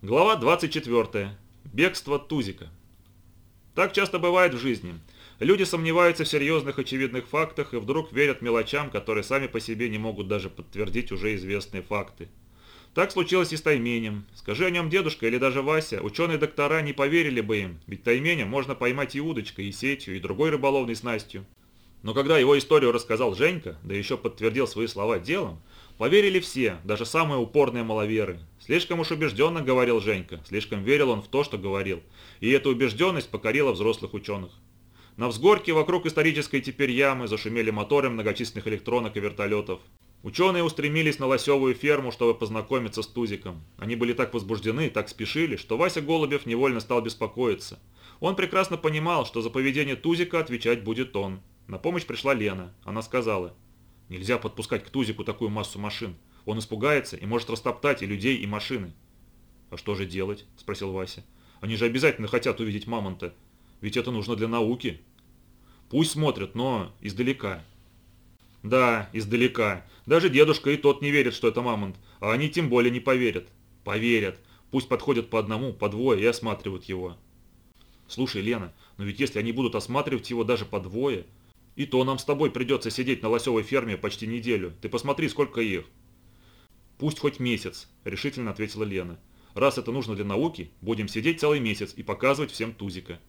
Глава 24. Бегство Тузика. Так часто бывает в жизни. Люди сомневаются в серьезных очевидных фактах и вдруг верят мелочам, которые сами по себе не могут даже подтвердить уже известные факты. Так случилось и с Тайменем. Скажи о нем дедушка или даже Вася, ученые-доктора не поверили бы им, ведь Тайменя можно поймать и удочкой, и сетью, и другой рыболовной снастью. Но когда его историю рассказал Женька, да еще подтвердил свои слова делом, поверили все, даже самые упорные маловеры. Слишком уж убежденно говорил Женька, слишком верил он в то, что говорил, и эта убежденность покорила взрослых ученых. На взгорке вокруг исторической теперь ямы зашумели моторы многочисленных электронок и вертолетов. Ученые устремились на лосевую ферму, чтобы познакомиться с Тузиком. Они были так возбуждены, так спешили, что Вася Голубев невольно стал беспокоиться. Он прекрасно понимал, что за поведение Тузика отвечать будет он. На помощь пришла Лена. Она сказала, «Нельзя подпускать к Тузику такую массу машин. Он испугается и может растоптать и людей, и машины». «А что же делать?» – спросил Вася. «Они же обязательно хотят увидеть мамонта. Ведь это нужно для науки». «Пусть смотрят, но издалека». «Да, издалека. Даже дедушка и тот не верит, что это мамонт, а они тем более не поверят». «Поверят. Пусть подходят по одному, по двое и осматривают его». «Слушай, Лена, но ведь если они будут осматривать его даже по двое, и то нам с тобой придется сидеть на лосевой ферме почти неделю. Ты посмотри, сколько их. Пусть хоть месяц, решительно ответила Лена. Раз это нужно для науки, будем сидеть целый месяц и показывать всем тузика.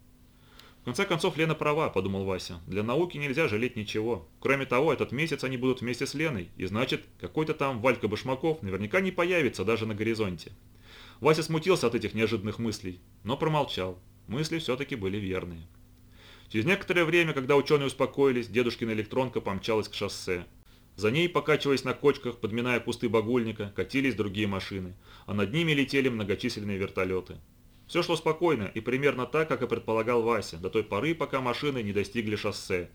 В конце концов, Лена права, подумал Вася. Для науки нельзя жалеть ничего. Кроме того, этот месяц они будут вместе с Леной, и значит, какой-то там Валька Башмаков наверняка не появится даже на горизонте. Вася смутился от этих неожиданных мыслей, но промолчал. Мысли все-таки были верные. Через некоторое время, когда ученые успокоились, дедушкина электронка помчалась к шоссе. За ней, покачиваясь на кочках, подминая кусты багульника, катились другие машины, а над ними летели многочисленные вертолеты. Все шло спокойно и примерно так, как и предполагал Вася, до той поры, пока машины не достигли шоссе.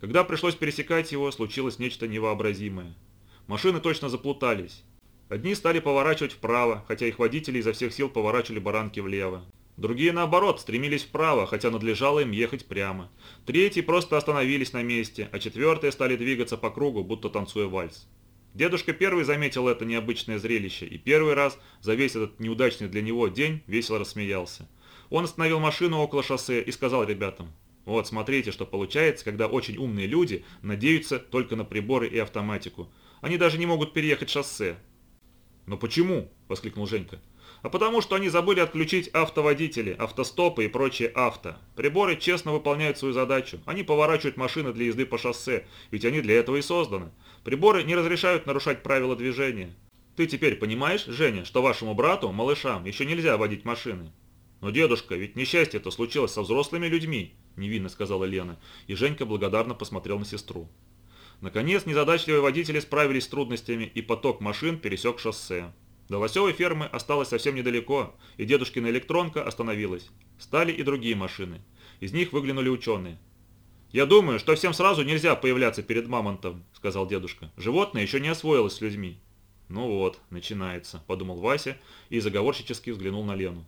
Когда пришлось пересекать его, случилось нечто невообразимое. Машины точно заплутались. Одни стали поворачивать вправо, хотя их водители изо всех сил поворачивали баранки влево. Другие, наоборот, стремились вправо, хотя надлежало им ехать прямо. Третьи просто остановились на месте, а четвертые стали двигаться по кругу, будто танцуя вальс. Дедушка первый заметил это необычное зрелище и первый раз за весь этот неудачный для него день весело рассмеялся. Он остановил машину около шоссе и сказал ребятам, «Вот, смотрите, что получается, когда очень умные люди надеются только на приборы и автоматику. Они даже не могут переехать шоссе». «Но почему?» – воскликнул Женька а потому что они забыли отключить автоводители, автостопы и прочие авто. Приборы честно выполняют свою задачу. Они поворачивают машины для езды по шоссе, ведь они для этого и созданы. Приборы не разрешают нарушать правила движения. Ты теперь понимаешь, Женя, что вашему брату, малышам, еще нельзя водить машины? Но, дедушка, ведь несчастье это случилось со взрослыми людьми, невинно сказала Лена, и Женька благодарно посмотрел на сестру. Наконец, незадачливые водители справились с трудностями, и поток машин пересек шоссе. До лосевой фермы осталось совсем недалеко, и дедушкина электронка остановилась. Стали и другие машины. Из них выглянули ученые. «Я думаю, что всем сразу нельзя появляться перед мамонтом», — сказал дедушка. «Животное еще не освоилось с людьми». «Ну вот, начинается», — подумал Вася и заговорщически взглянул на Лену.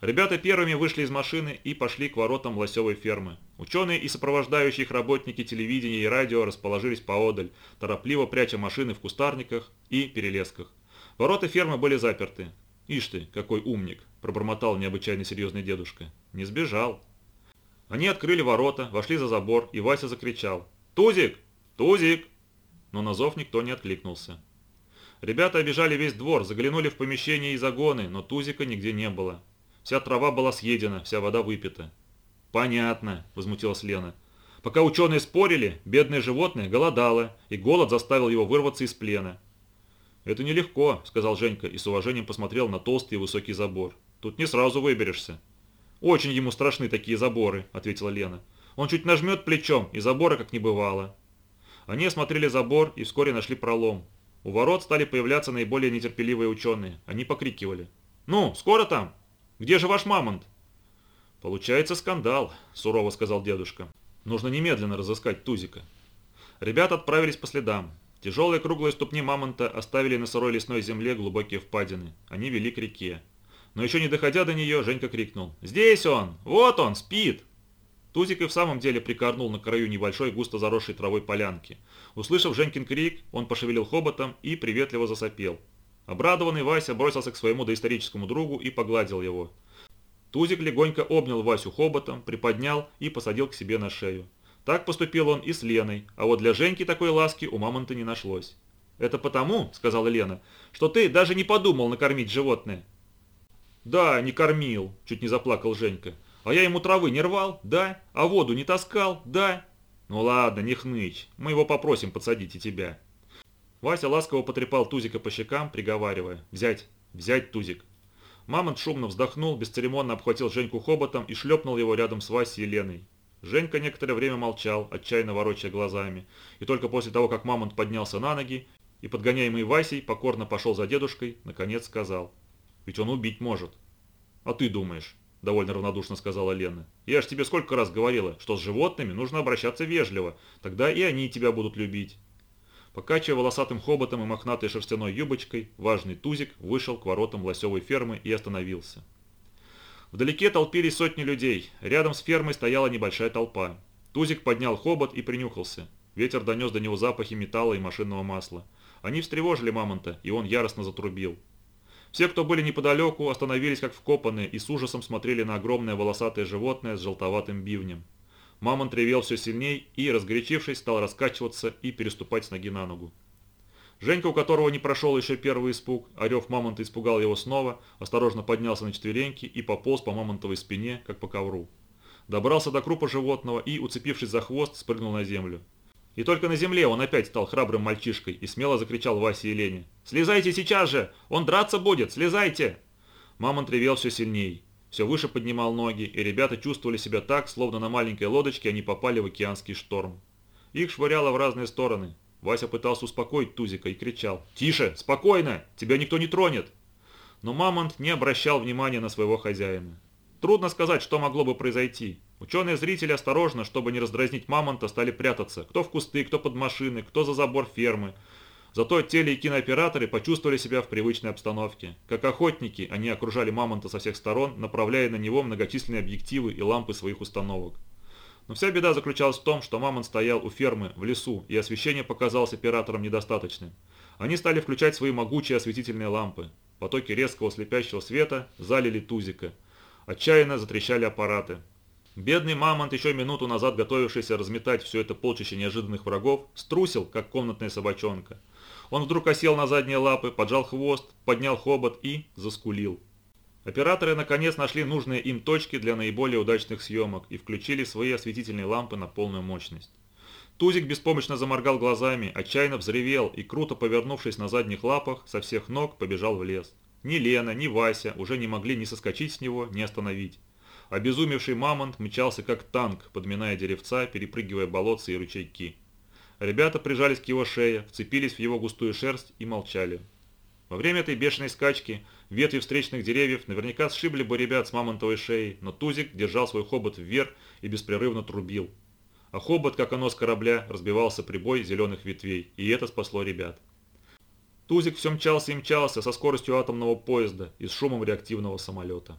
Ребята первыми вышли из машины и пошли к воротам лосевой фермы. Ученые и сопровождающие их работники телевидения и радио расположились поодаль, торопливо пряча машины в кустарниках и перелесках. Ворота фермы были заперты. «Ишь ты, какой умник!» – пробормотал необычайно серьезный дедушка. «Не сбежал». Они открыли ворота, вошли за забор, и Вася закричал. «Тузик! Тузик!» Но на зов никто не откликнулся. Ребята обижали весь двор, заглянули в помещение и загоны, но Тузика нигде не было. Вся трава была съедена, вся вода выпита. «Понятно», – возмутилась Лена. Пока ученые спорили, бедное животное голодало, и голод заставил его вырваться из плена. «Это нелегко», — сказал Женька и с уважением посмотрел на толстый и высокий забор. «Тут не сразу выберешься». «Очень ему страшны такие заборы», — ответила Лена. «Он чуть нажмет плечом, и забора как не бывало». Они осмотрели забор и вскоре нашли пролом. У ворот стали появляться наиболее нетерпеливые ученые. Они покрикивали. «Ну, скоро там? Где же ваш мамонт?» «Получается скандал», – сурово сказал дедушка. «Нужно немедленно разыскать Тузика». Ребята отправились по следам. Тяжелые круглые ступни мамонта оставили на сырой лесной земле глубокие впадины. Они вели к реке. Но еще не доходя до нее, Женька крикнул. «Здесь он! Вот он! Спит!» Тузик и в самом деле прикорнул на краю небольшой густо заросшей травой полянки. Услышав Женькин крик, он пошевелил хоботом и приветливо засопел. Обрадованный Вася бросился к своему доисторическому другу и погладил его. Тузик легонько обнял Васю хоботом, приподнял и посадил к себе на шею. Так поступил он и с Леной, а вот для Женьки такой ласки у мамонта не нашлось. «Это потому, — сказала Лена, — что ты даже не подумал накормить животное». «Да, не кормил», — чуть не заплакал Женька. «А я ему травы не рвал, да? А воду не таскал, да?» «Ну ладно, не хнычь, мы его попросим подсадить и тебя». Вася ласково потрепал Тузика по щекам, приговаривая «Взять, взять, Тузик». Мамонт шумно вздохнул, бесцеремонно обхватил Женьку хоботом и шлепнул его рядом с Васей и Леной. Женька некоторое время молчал, отчаянно ворочая глазами, и только после того, как Мамонт поднялся на ноги и, подгоняемый Васей, покорно пошел за дедушкой, наконец сказал «Ведь он убить может». «А ты думаешь?» – довольно равнодушно сказала Лена. «Я ж тебе сколько раз говорила, что с животными нужно обращаться вежливо, тогда и они тебя будут любить». Покачивая волосатым хоботом и мохнатой шерстяной юбочкой, важный тузик вышел к воротам лосевой фермы и остановился. Вдалеке толпились сотни людей, рядом с фермой стояла небольшая толпа. Тузик поднял хобот и принюхался. Ветер донес до него запахи металла и машинного масла. Они встревожили мамонта, и он яростно затрубил. Все, кто были неподалеку, остановились как вкопанные и с ужасом смотрели на огромное волосатое животное с желтоватым бивнем. Мамонт ревел все сильней и, разгорячившись, стал раскачиваться и переступать с ноги на ногу. Женька, у которого не прошел еще первый испуг, орев мамонта испугал его снова, осторожно поднялся на четвереньки и пополз по мамонтовой спине, как по ковру. Добрался до крупа животного и, уцепившись за хвост, спрыгнул на землю. И только на земле он опять стал храбрым мальчишкой и смело закричал Васе и Лене. «Слезайте сейчас же! Он драться будет! Слезайте!» Мамонт ревел все сильней все выше поднимал ноги, и ребята чувствовали себя так, словно на маленькой лодочке они попали в океанский шторм. Их швыряло в разные стороны. Вася пытался успокоить Тузика и кричал «Тише! Спокойно! Тебя никто не тронет!» Но Мамонт не обращал внимания на своего хозяина. Трудно сказать, что могло бы произойти. Ученые-зрители осторожно, чтобы не раздразнить Мамонта, стали прятаться. Кто в кусты, кто под машины, кто за забор фермы. Зато теле- и кинооператоры почувствовали себя в привычной обстановке. Как охотники, они окружали мамонта со всех сторон, направляя на него многочисленные объективы и лампы своих установок. Но вся беда заключалась в том, что мамонт стоял у фермы, в лесу, и освещение показалось операторам недостаточным. Они стали включать свои могучие осветительные лампы. Потоки резкого слепящего света залили тузика. Отчаянно затрещали аппараты. Бедный мамонт, еще минуту назад готовившийся разметать все это полчище неожиданных врагов, струсил, как комнатная собачонка. Он вдруг осел на задние лапы, поджал хвост, поднял хобот и заскулил. Операторы наконец нашли нужные им точки для наиболее удачных съемок и включили свои осветительные лампы на полную мощность. Тузик беспомощно заморгал глазами, отчаянно взревел и, круто повернувшись на задних лапах, со всех ног побежал в лес. Ни Лена, ни Вася уже не могли ни соскочить с него, ни остановить. Обезумевший мамонт мчался как танк, подминая деревца, перепрыгивая болотцы и ручейки. Ребята прижались к его шее, вцепились в его густую шерсть и молчали. Во время этой бешеной скачки ветви встречных деревьев наверняка сшибли бы ребят с мамонтовой шеей, но Тузик держал свой хобот вверх и беспрерывно трубил. А хобот, как оно с корабля, разбивался прибой зеленых ветвей, и это спасло ребят. Тузик все мчался и мчался со скоростью атомного поезда и с шумом реактивного самолета.